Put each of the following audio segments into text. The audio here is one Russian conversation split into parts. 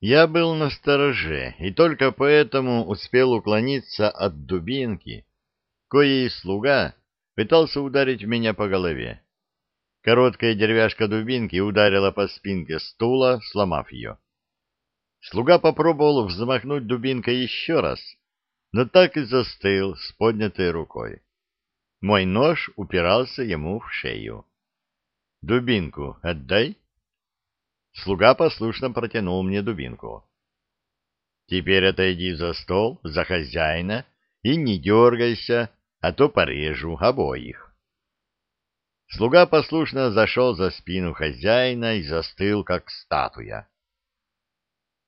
Я был на стороже, и только поэтому успел уклониться от дубинки, коей слуга пытался ударить меня по голове. Короткая деревяшка дубинки ударила по спинке стула, сломав ее. Слуга попробовал взмахнуть дубинкой еще раз, но так и застыл с поднятой рукой. Мой нож упирался ему в шею. «Дубинку отдай!» Слуга послушно протянул мне дубинку. «Теперь отойди за стол, за хозяина, и не дергайся, а то порежу обоих». Слуга послушно зашел за спину хозяина и застыл, как статуя.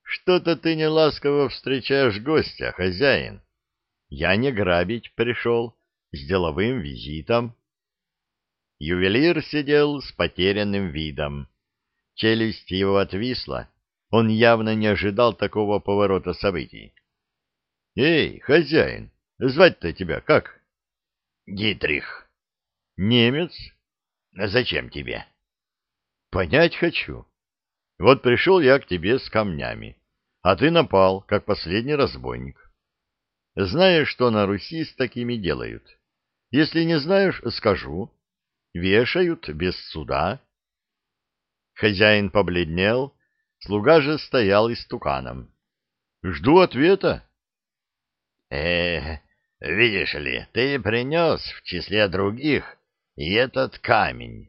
«Что-то ты неласково встречаешь гостя, хозяин. Я не грабить пришел, с деловым визитом». Ювелир сидел с потерянным видом. Челюсть его отвисла. Он явно не ожидал такого поворота событий. — Эй, хозяин, звать-то тебя как? — Дитрих. — Немец? — Зачем тебе? — Понять хочу. Вот пришел я к тебе с камнями, а ты напал, как последний разбойник. Знаешь, что на Руси с такими делают? Если не знаешь, скажу. Вешают без суда. Хозяин побледнел, слуга же стоял истуканом. Жду ответа. Э, видишь ли, ты принес в числе других и этот камень.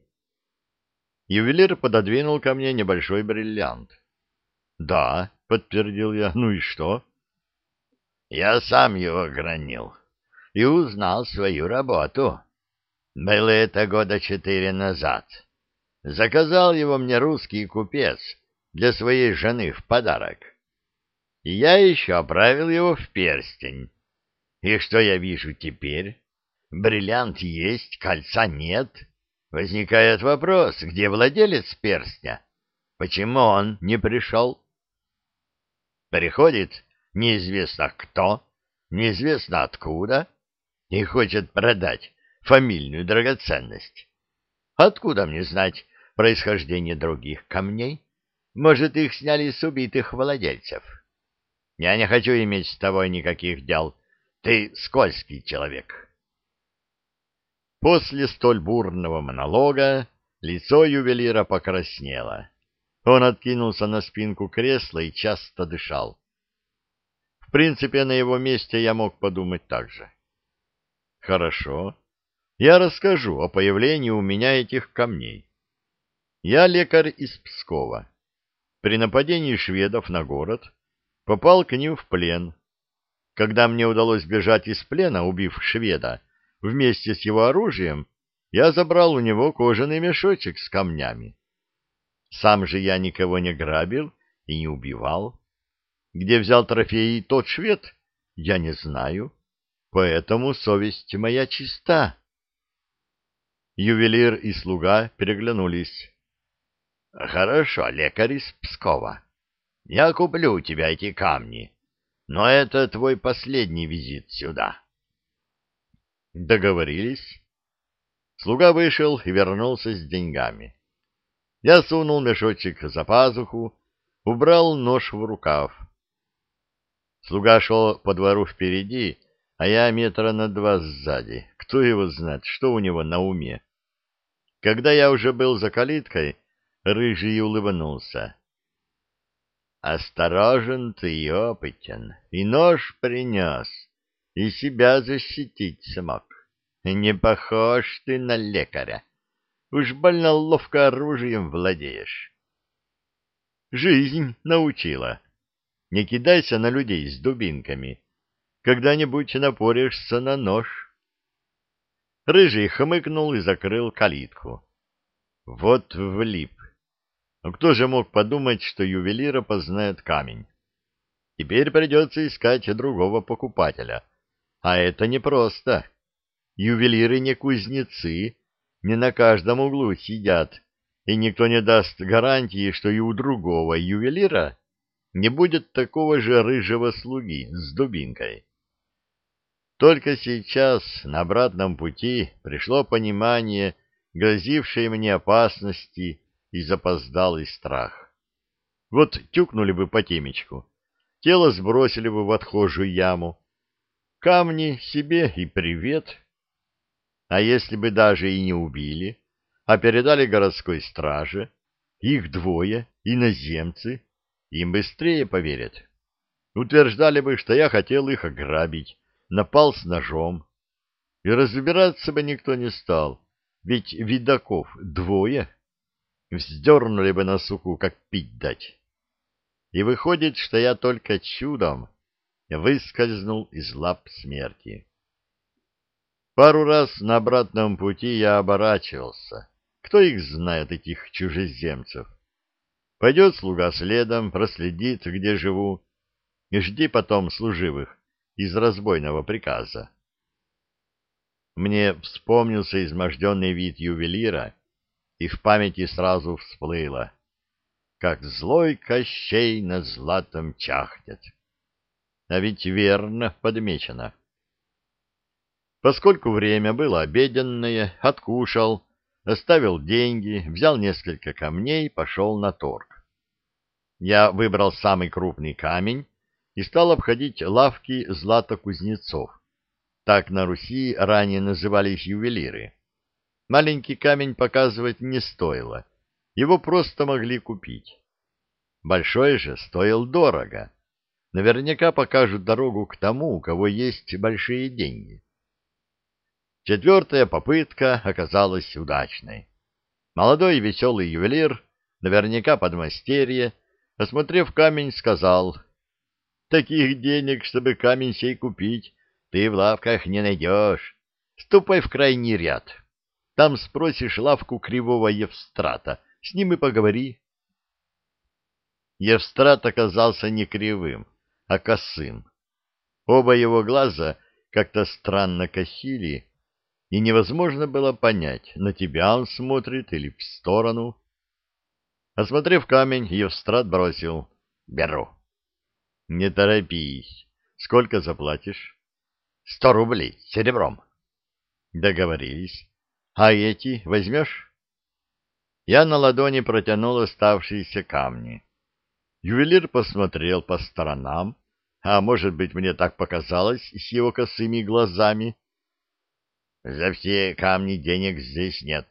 Ювелир пододвинул ко мне небольшой бриллиант. Да, подтвердил я. Ну и что? Я сам его гранил и узнал свою работу. Было это года четыре назад. Заказал его мне русский купец для своей жены в подарок. И я еще оправил его в перстень. И что я вижу теперь? Бриллиант есть, кольца нет. Возникает вопрос, где владелец перстня? Почему он не пришел? Приходит неизвестно кто, неизвестно откуда, и хочет продать фамильную драгоценность. Откуда мне знать, происхождение других камней. Может, их сняли с убитых владельцев. Я не хочу иметь с тобой никаких дел. Ты скользкий человек. После столь бурного монолога лицо ювелира покраснело. Он откинулся на спинку кресла и часто дышал. В принципе, на его месте я мог подумать так же. Хорошо. Я расскажу о появлении у меня этих камней. Я лекарь из Пскова. При нападении шведов на город попал к ним в плен. Когда мне удалось бежать из плена, убив шведа, вместе с его оружием, я забрал у него кожаный мешочек с камнями. Сам же я никого не грабил и не убивал. Где взял трофеи тот швед, я не знаю, поэтому совесть моя чиста. Ювелир и слуга переглянулись. Хорошо, лекарь из Пскова. Я куплю у тебя эти камни, но это твой последний визит сюда. Договорились. Слуга вышел и вернулся с деньгами. Я сунул мешочек за пазуху, убрал нож в рукав. Слуга шел по двору впереди, а я метра на два сзади. Кто его знает, что у него на уме? Когда я уже был за калиткой, Рыжий улыбнулся. «Осторожен ты и опытен, и нож принес, и себя защитить смог. Не похож ты на лекаря. Уж больно ловко оружием владеешь». Жизнь научила. Не кидайся на людей с дубинками. Когда-нибудь напоришься на нож. Рыжий хмыкнул и закрыл калитку. Вот влип. Кто же мог подумать, что ювелира познает камень? Теперь придется искать другого покупателя. А это непросто. Ювелиры не кузнецы, не на каждом углу сидят, и никто не даст гарантии, что и у другого ювелира не будет такого же рыжего слуги с дубинкой. Только сейчас на обратном пути пришло понимание грозившей мне опасности и запоздалый страх. Вот тюкнули бы по темечку, тело сбросили бы в отхожую яму, камни себе и привет. А если бы даже и не убили, а передали городской страже, их двое, иноземцы, им быстрее поверят. Утверждали бы, что я хотел их ограбить, напал с ножом. И разбираться бы никто не стал, ведь видаков двое. Вздернули бы на суку, как пить дать. И выходит, что я только чудом выскользнул из лап смерти. Пару раз на обратном пути я оборачивался. Кто их знает, этих чужеземцев? Пойдет слуга следом, проследит, где живу, и жди потом служивых из разбойного приказа. Мне вспомнился изможденный вид ювелира, и в памяти сразу всплыло, как злой Кощей над златом чахнет. А ведь верно подмечено. Поскольку время было обеденное, откушал, оставил деньги, взял несколько камней, пошел на торг. Я выбрал самый крупный камень и стал обходить лавки златокузнецов. Так на Руси ранее назывались ювелиры. Маленький камень показывать не стоило, его просто могли купить. Большой же стоил дорого. Наверняка покажут дорогу к тому, у кого есть большие деньги. Четвертая попытка оказалась удачной. Молодой веселый ювелир, наверняка подмастерье, осмотрев камень, сказал, «Таких денег, чтобы камень сей купить, ты в лавках не найдешь. Ступай в крайний ряд. Там спросишь лавку кривого Евстрата, с ним и поговори». Евстрат оказался не кривым, а косым. Оба его глаза как-то странно косили, и невозможно было понять, на тебя он смотрит или в сторону. Осмотрев камень, Евстрат бросил. «Беру». «Не торопись. Сколько заплатишь?» «Сто рублей серебром». «Договорились. А эти возьмешь?» Я на ладони протянул оставшиеся камни. Ювелир посмотрел по сторонам, а может быть, мне так показалось с его косыми глазами, за все камни денег здесь нет.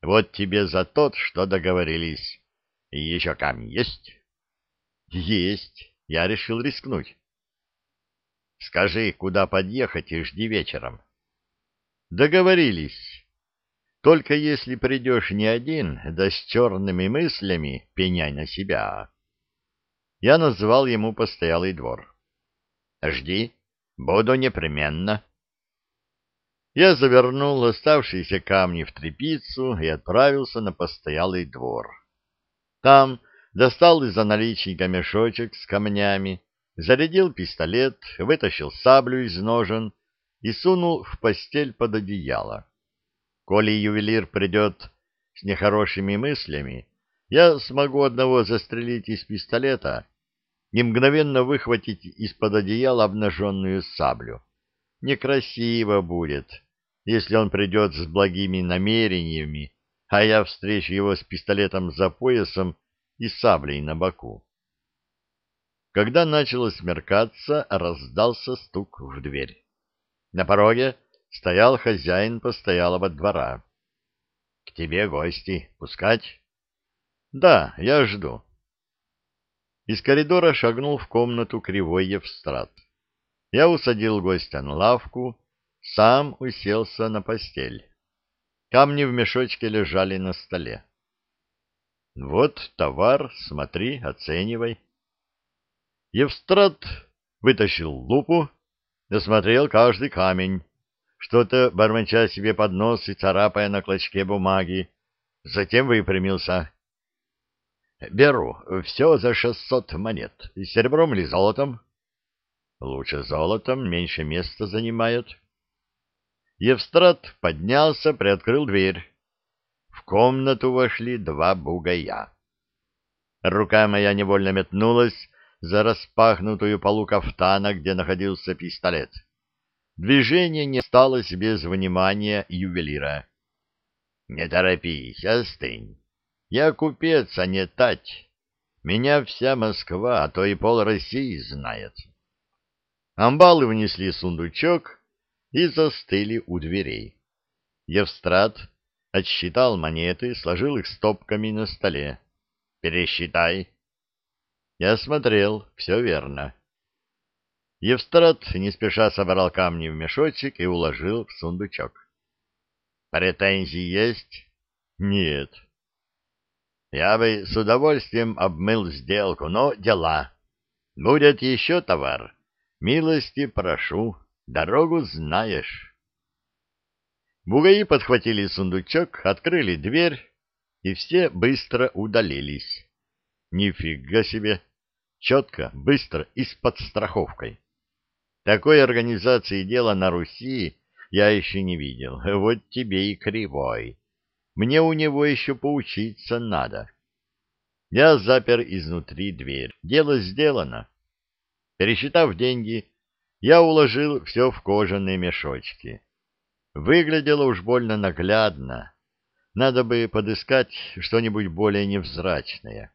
Вот тебе за тот, что договорились. И еще камни есть? Есть. Я решил рискнуть. Скажи, куда подъехать и жди вечером. Договорились. Только если придешь не один, да с черными мыслями, пеняй на себя. Я назвал ему постоялый двор. Жди, буду непременно. Я завернул оставшиеся камни в тряпицу и отправился на постоялый двор. Там достал из-за наличника мешочек с камнями, зарядил пистолет, вытащил саблю из ножен и сунул в постель под одеяло. Коли ювелир придет с нехорошими мыслями, я смогу одного застрелить из пистолета и мгновенно выхватить из-под одеяла обнаженную саблю некрасиво будет, если он придет с благими намерениями, а я встречу его с пистолетом за поясом и саблей на боку. Когда начало смеркаться, раздался стук в дверь. На пороге стоял хозяин постоялого двора. — К тебе гости. Пускать? — Да, я жду. Из коридора шагнул в комнату кривой Евстрат. Я усадил гостя на лавку, сам уселся на постель. Камни в мешочке лежали на столе. Вот товар, смотри, оценивай. Евстрат вытащил лупу, осмотрел каждый камень, что-то бормоча себе под нос и царапая на клочке бумаги, затем выпрямился. «Беру, все за шестьсот монет, серебром или золотом?» Лучше золотом, меньше места занимают. Евстрат поднялся, приоткрыл дверь. В комнату вошли два бугая. Рука моя невольно метнулась за распахнутую полу кафтана, где находился пистолет. Движение не осталось без внимания ювелира. — Не торопись, остынь. Я купец, а не тать. Меня вся Москва, а то и пол России знает. Амбалы внесли сундучок и застыли у дверей. Евстрат отсчитал монеты, сложил их стопками на столе. «Пересчитай». Я смотрел, все верно. Евстрат не спеша собрал камни в мешочек и уложил в сундучок. «Претензии есть?» «Нет». «Я бы с удовольствием обмыл сделку, но дела. Будет еще товар. Милости прошу, дорогу знаешь». Бугаи подхватили сундучок, открыли дверь, и все быстро удалились. Нифига себе! Четко, быстро и с подстраховкой. Такой организации дела на Руси я еще не видел. Вот тебе и кривой. Мне у него еще поучиться надо. Я запер изнутри дверь. Дело сделано. Пересчитав деньги, я уложил все в кожаные мешочки. Выглядело уж больно наглядно. Надо бы подыскать что-нибудь более невзрачное.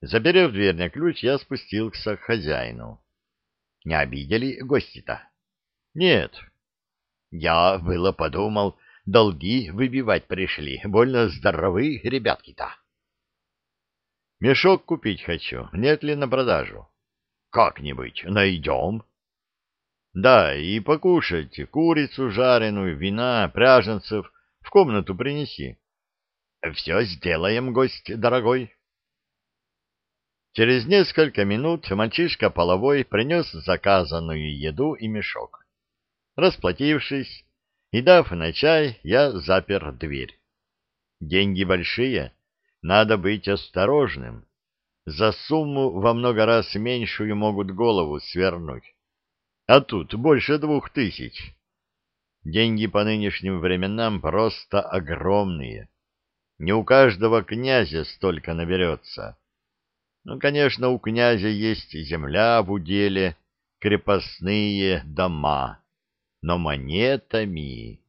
Заперев дверь на ключ, я спустился к хозяину. Не обидели гости-то? Нет. Я было подумал, долги выбивать пришли. Больно здоровы ребятки-то. Мешок купить хочу. Нет ли на продажу? Как-нибудь найдем. Да, и покушать курицу жареную, вина, пряженцев в комнату принеси. Все сделаем, гость дорогой. Через несколько минут мальчишка половой принес заказанную еду и мешок. Расплатившись и дав на чай, я запер дверь. Деньги большие, надо быть осторожным. За сумму во много раз меньшую могут голову свернуть. А тут больше двух тысяч. Деньги по нынешним временам просто огромные. Не у каждого князя столько наберется. Ну, конечно, у князя есть земля в уделе, крепостные дома, но монетами...